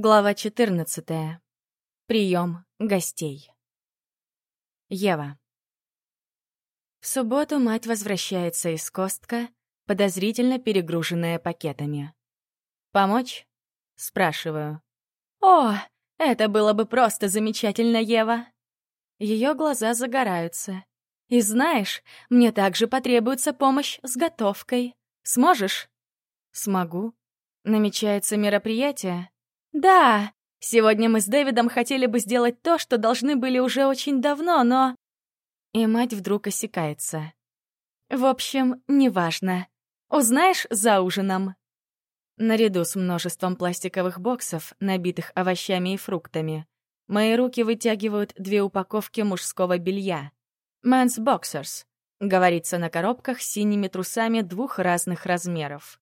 Глава 14. Прием гостей. Ева. В субботу мать возвращается из Костка, подозрительно перегруженная пакетами. «Помочь?» — спрашиваю. «О, это было бы просто замечательно, Ева!» Ее глаза загораются. «И знаешь, мне также потребуется помощь с готовкой. Сможешь?» «Смогу. Намечается мероприятие?» «Да, сегодня мы с Дэвидом хотели бы сделать то, что должны были уже очень давно, но...» И мать вдруг осекается. «В общем, неважно. Узнаешь за ужином?» Наряду с множеством пластиковых боксов, набитых овощами и фруктами, мои руки вытягивают две упаковки мужского белья. «Men's Boxers», — говорится на коробках с синими трусами двух разных размеров.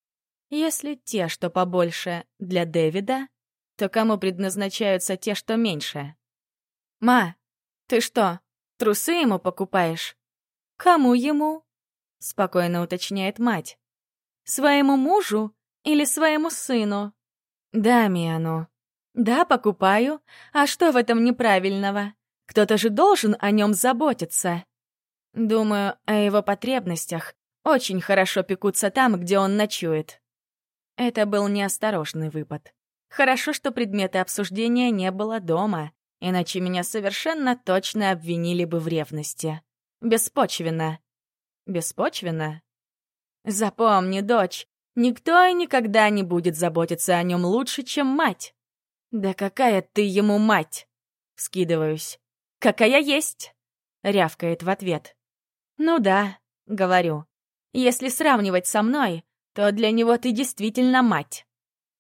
Если те, что побольше, для Дэвида, то кому предназначаются те, что меньше? «Ма, ты что, трусы ему покупаешь?» «Кому ему?» — спокойно уточняет мать. «Своему мужу или своему сыну?» «Да, Миану». «Да, покупаю. А что в этом неправильного? Кто-то же должен о нем заботиться». Думаю, о его потребностях очень хорошо пекутся там, где он ночует. Это был неосторожный выпад. Хорошо, что предмета обсуждения не было дома, иначе меня совершенно точно обвинили бы в ревности. Беспочвенно. Беспочвенно? Запомни, дочь, никто и никогда не будет заботиться о нем лучше, чем мать. Да какая ты ему мать? Скидываюсь. Какая есть? Рявкает в ответ. Ну да, говорю. Если сравнивать со мной, то для него ты действительно мать.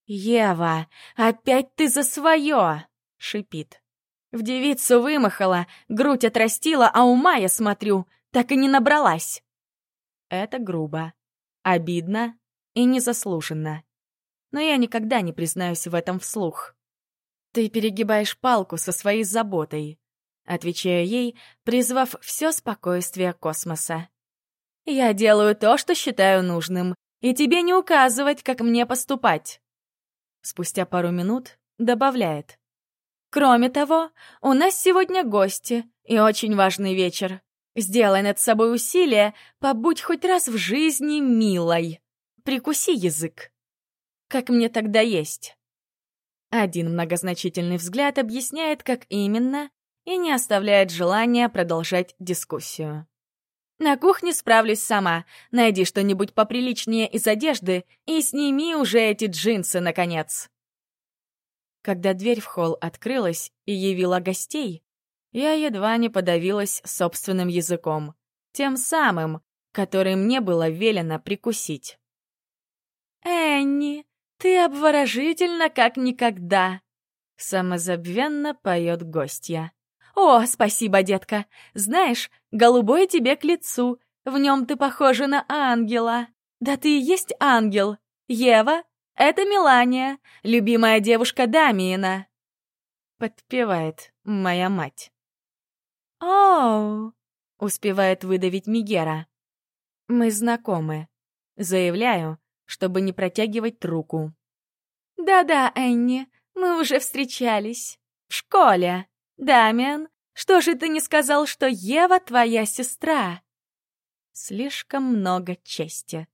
«Ева, опять ты за свое!» — шипит. В девицу вымахала, грудь отрастила, а ума, я смотрю, так и не набралась. Это грубо, обидно и незаслуженно. Но я никогда не признаюсь в этом вслух. «Ты перегибаешь палку со своей заботой», — отвечаю ей, призвав все спокойствие космоса. «Я делаю то, что считаю нужным, и тебе не указывать, как мне поступать». Спустя пару минут добавляет. «Кроме того, у нас сегодня гости и очень важный вечер. Сделай над собой усилие, побудь хоть раз в жизни милой. Прикуси язык. Как мне тогда есть?» Один многозначительный взгляд объясняет, как именно, и не оставляет желания продолжать дискуссию. На кухне справлюсь сама. Найди что-нибудь поприличнее из одежды и сними уже эти джинсы, наконец. Когда дверь в холл открылась и явила гостей, я едва не подавилась собственным языком, тем самым, который мне было велено прикусить. «Энни, ты обворожительна как никогда!» Самозабвенно поет гостья. «О, спасибо, детка! Знаешь, голубой тебе к лицу, в нем ты похожа на ангела. Да ты и есть ангел. Ева, это Мелания, любимая девушка Дамиена!» Подпевает моя мать. «Оу!» — успевает выдавить Мигера. «Мы знакомы», — заявляю, чтобы не протягивать руку. «Да-да, Энни, мы уже встречались. В школе. «Дамиан, что же ты не сказал, что Ева твоя сестра?» Слишком много чести.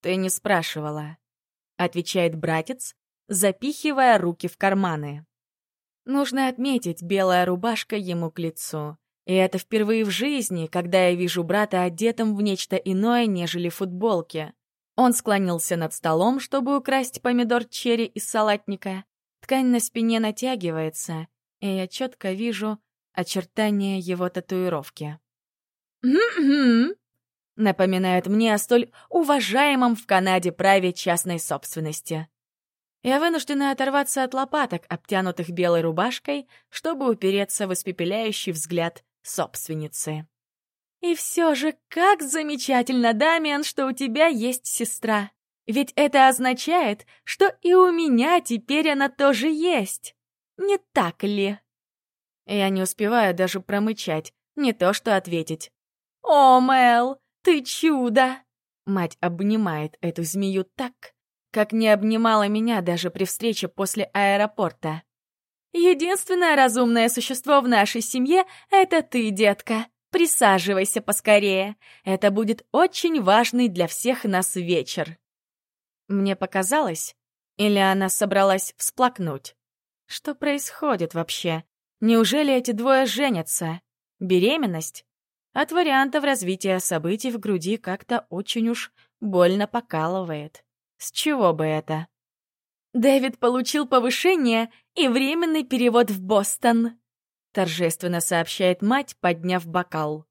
«Ты не спрашивала», — отвечает братец, запихивая руки в карманы. Нужно отметить, белая рубашка ему к лицу. И это впервые в жизни, когда я вижу брата одетым в нечто иное, нежели футболки. Он склонился над столом, чтобы украсть помидор черри из салатника. Ткань на спине натягивается, и я четко вижу очертания его татуировки. Напоминает мне о столь уважаемом в Канаде праве частной собственности. Я вынуждена оторваться от лопаток, обтянутых белой рубашкой, чтобы упереться в испепеляющий взгляд собственницы. «И все же, как замечательно, Дамиан, что у тебя есть сестра! Ведь это означает, что и у меня теперь она тоже есть!» Не так ли? Я не успеваю даже промычать, не то что ответить. «О, Мэл, ты чудо!» Мать обнимает эту змею так, как не обнимала меня даже при встрече после аэропорта. «Единственное разумное существо в нашей семье — это ты, детка. Присаживайся поскорее. Это будет очень важный для всех нас вечер». Мне показалось, или она собралась всплакнуть? Что происходит вообще? Неужели эти двое женятся? Беременность? От вариантов развития событий в груди как-то очень уж больно покалывает. С чего бы это? «Дэвид получил повышение и временный перевод в Бостон», торжественно сообщает мать, подняв бокал.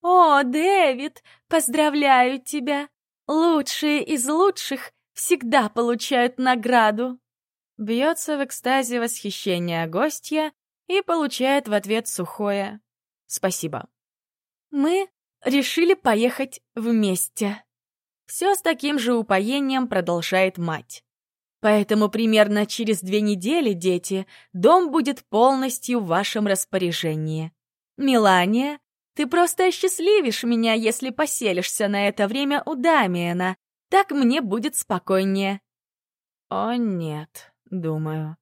«О, Дэвид, поздравляю тебя! Лучшие из лучших всегда получают награду!» Бьется в экстазе восхищения гостья и получает в ответ сухое «Спасибо». Мы решили поехать вместе. Все с таким же упоением продолжает мать. Поэтому примерно через две недели, дети, дом будет полностью в вашем распоряжении. Милания, ты просто осчастливишь меня, если поселишься на это время у Дамиена. Так мне будет спокойнее. О нет, думаю.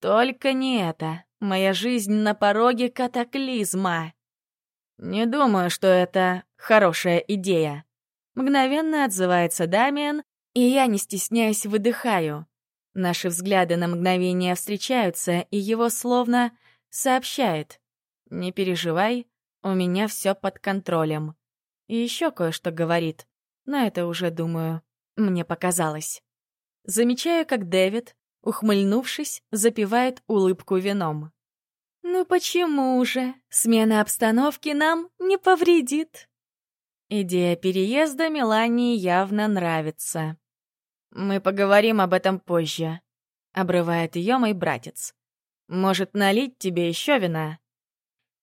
Только не это. Моя жизнь на пороге катаклизма. «Не думаю, что это хорошая идея». Мгновенно отзывается Дамиан, и я, не стесняясь, выдыхаю. Наши взгляды на мгновение встречаются, и его словно сообщает. «Не переживай, у меня все под контролем». И еще кое-что говорит, но это уже, думаю, мне показалось. Замечаю, как Дэвид, ухмыльнувшись, запивает улыбку вином. «Ну почему же? Смена обстановки нам не повредит». Идея переезда Мелании явно нравится. «Мы поговорим об этом позже», — обрывает ее мой братец. «Может, налить тебе еще вина?»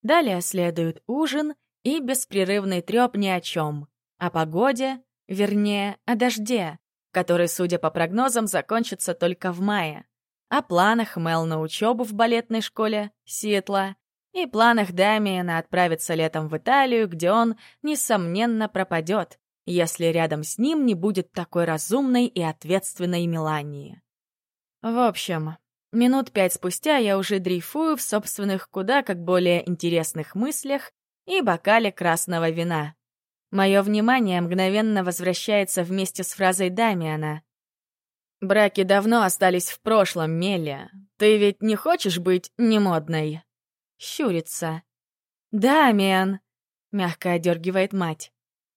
Далее следует ужин и беспрерывный треп ни о чем. О погоде, вернее, о дожде, который, судя по прогнозам, закончится только в мае о планах Мел на учебу в балетной школе Сиэтла и планах Дамиена отправиться летом в Италию, где он, несомненно, пропадет, если рядом с ним не будет такой разумной и ответственной Мелании. В общем, минут пять спустя я уже дрейфую в собственных куда как более интересных мыслях и бокале красного вина. Мое внимание мгновенно возвращается вместе с фразой Дамиана — Браки давно остались в прошлом, Мелия. Ты ведь не хочешь быть немодной?» Щурится. «Да, Мен», — мягко одергивает мать.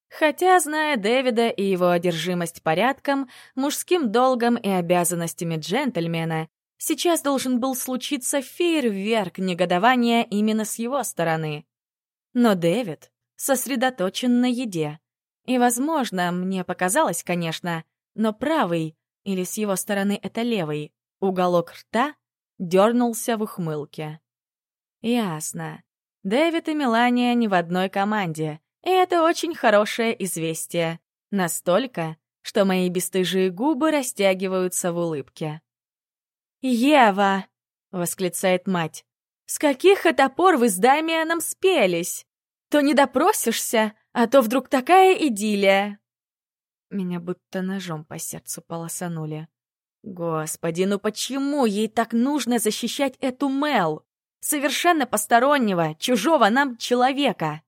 Хотя, зная Дэвида и его одержимость порядком, мужским долгом и обязанностями джентльмена, сейчас должен был случиться фейерверк негодования именно с его стороны. Но Дэвид сосредоточен на еде. И, возможно, мне показалось, конечно, но правый, или с его стороны это левый, уголок рта дернулся в ухмылке. Ясно. Дэвид и Мелания не в одной команде, и это очень хорошее известие. Настолько, что мои бесстыжие губы растягиваются в улыбке. «Ева!» — восклицает мать. «С каких это пор вы с Дамианом спелись? То не допросишься, а то вдруг такая идиллия!» Меня будто ножом по сердцу полосанули. Господи, ну почему ей так нужно защищать эту Мел? Совершенно постороннего, чужого нам человека.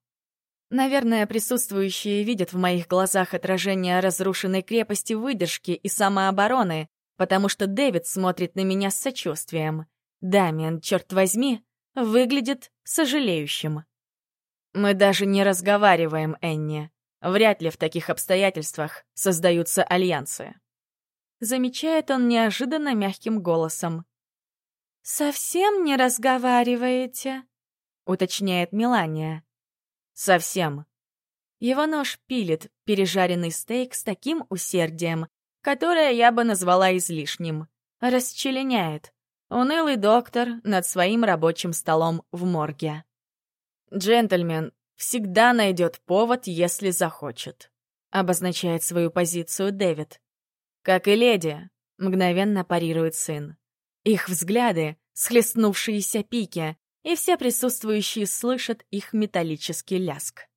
Наверное, присутствующие видят в моих глазах отражение разрушенной крепости выдержки и самообороны, потому что Дэвид смотрит на меня с сочувствием. Дамиан, черт возьми, выглядит сожалеющим. Мы даже не разговариваем, Энни. Вряд ли в таких обстоятельствах создаются альянсы. Замечает он неожиданно мягким голосом. «Совсем не разговариваете?» — уточняет Мелания. «Совсем». Его нож пилит пережаренный стейк с таким усердием, которое я бы назвала излишним. Расчленяет. Унылый доктор над своим рабочим столом в морге. «Джентльмен, всегда найдет повод, если захочет», — обозначает свою позицию Дэвид. «Как и леди», — мгновенно парирует сын. Их взгляды — схлестнувшиеся пики, и все присутствующие слышат их металлический ляск.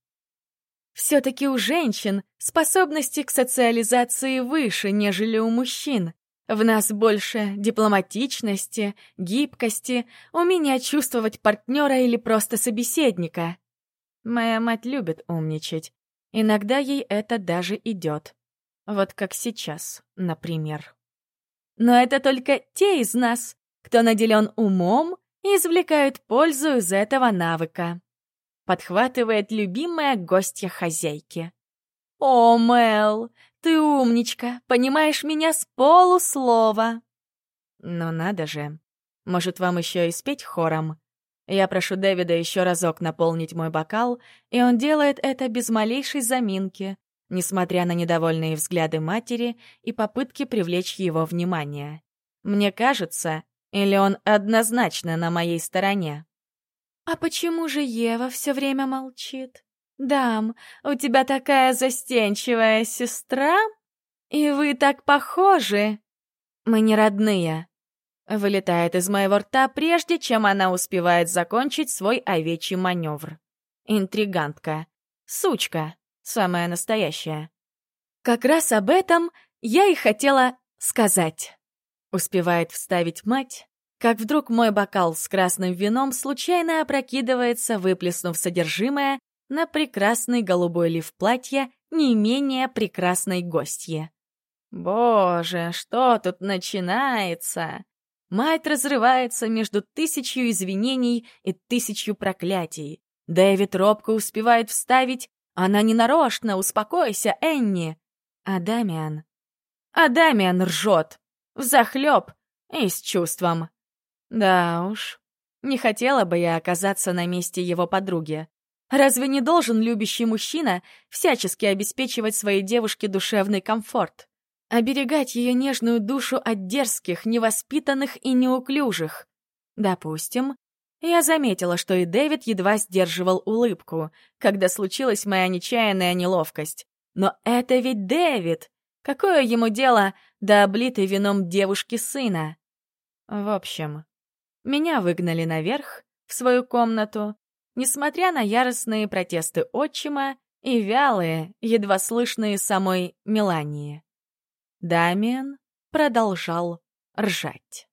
Все-таки у женщин способности к социализации выше, нежели у мужчин. В нас больше дипломатичности, гибкости, умения чувствовать партнера или просто собеседника. Моя мать любит умничать. Иногда ей это даже идет. Вот как сейчас, например. Но это только те из нас, кто наделен умом и извлекают пользу из этого навыка. Подхватывает любимая гостья хозяйки. «О, Мел, ты умничка, понимаешь меня с полуслова!» «Ну надо же. Может, вам еще и спеть хором?» Я прошу Дэвида еще разок наполнить мой бокал, и он делает это без малейшей заминки, несмотря на недовольные взгляды матери и попытки привлечь его внимание. Мне кажется, или он однозначно на моей стороне. «А почему же Ева все время молчит? Дам, у тебя такая застенчивая сестра, и вы так похожи!» «Мы не родные», — вылетает из моего рта, прежде чем она успевает закончить свой овечий маневр. Интригантка. Сучка. Самая настоящая. Как раз об этом я и хотела сказать. Успевает вставить мать, как вдруг мой бокал с красным вином случайно опрокидывается, выплеснув содержимое на прекрасный голубой лиф платья не менее прекрасной гостье. Боже, что тут начинается? Мать разрывается между тысячью извинений и тысячью проклятий. Дэвид робко успевает вставить «Она не нарочно, успокойся, Энни!» А Дамиан... А Дамиан ржет, взахлеб и с чувством. Да уж, не хотела бы я оказаться на месте его подруги. Разве не должен любящий мужчина всячески обеспечивать своей девушке душевный комфорт? Оберегать ее нежную душу от дерзких, невоспитанных и неуклюжих? Допустим, я заметила, что и Дэвид едва сдерживал улыбку, когда случилась моя нечаянная неловкость. Но это ведь Дэвид! Какое ему дело до облитой вином девушки сына? В общем, меня выгнали наверх, в свою комнату, несмотря на яростные протесты отчима и вялые, едва слышные самой Мелании. Дамиан продолжал ржать.